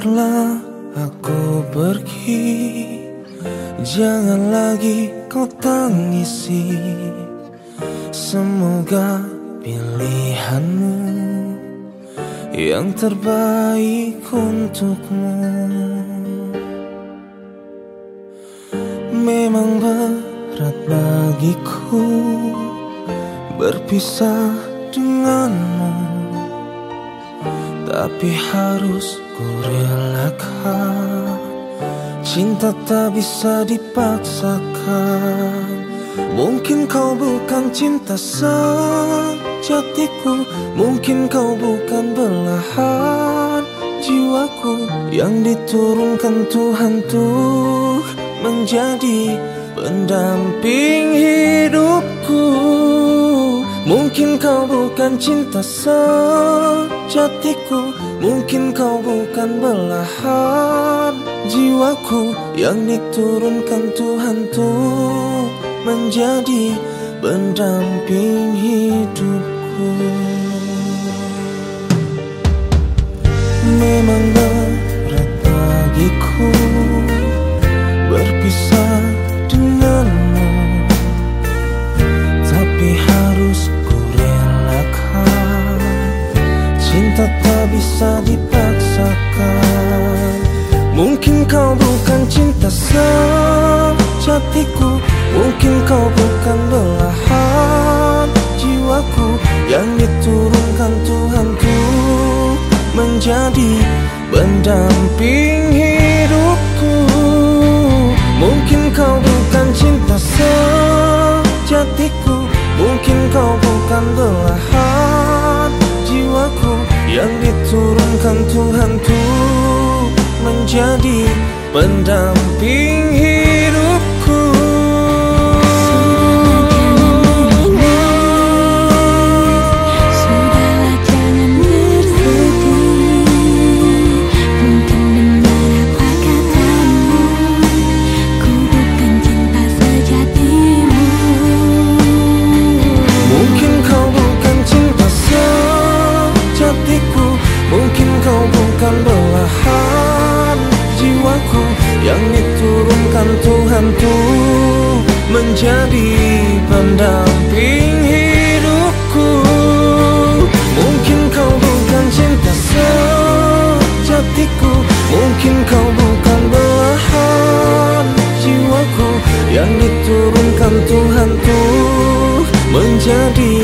Biarlah aku pergi. Jangan lagi kau tangisi. Semoga pilihanmu Yang terbaik untukmu. Memang berat bagiku Berpisah denganmu Tapi harus ku relakan. Cinta tak bisa dipaksakan. Mungkin kau bukan cinta sejatiku. Mungkin kau bukan belahan jiwaku. Yang diturunkan Tuhan tuh menjadi pendamping hidupku Mungkin kau bukan cinta sejatiku. Mungkin kau bukan belahan jiwaku. Yang diturunkan Tuhan tuh menjadi pendamping hidupku. Memang berat dipaksakan. Mungkin kau bukan cinta sejatiku Mungkin kau bukan belahan jiwaku. Yang diturunkan Tuhan tuh menjadi pendamping menjadi pendamping hidupku Tuhanku menjadi pendamping hidupku. Mungkin kau bukan cinta sejatiku. Mungkin kau bukan belahan jiwaku. Yang diturunkan Tuhanku menjadi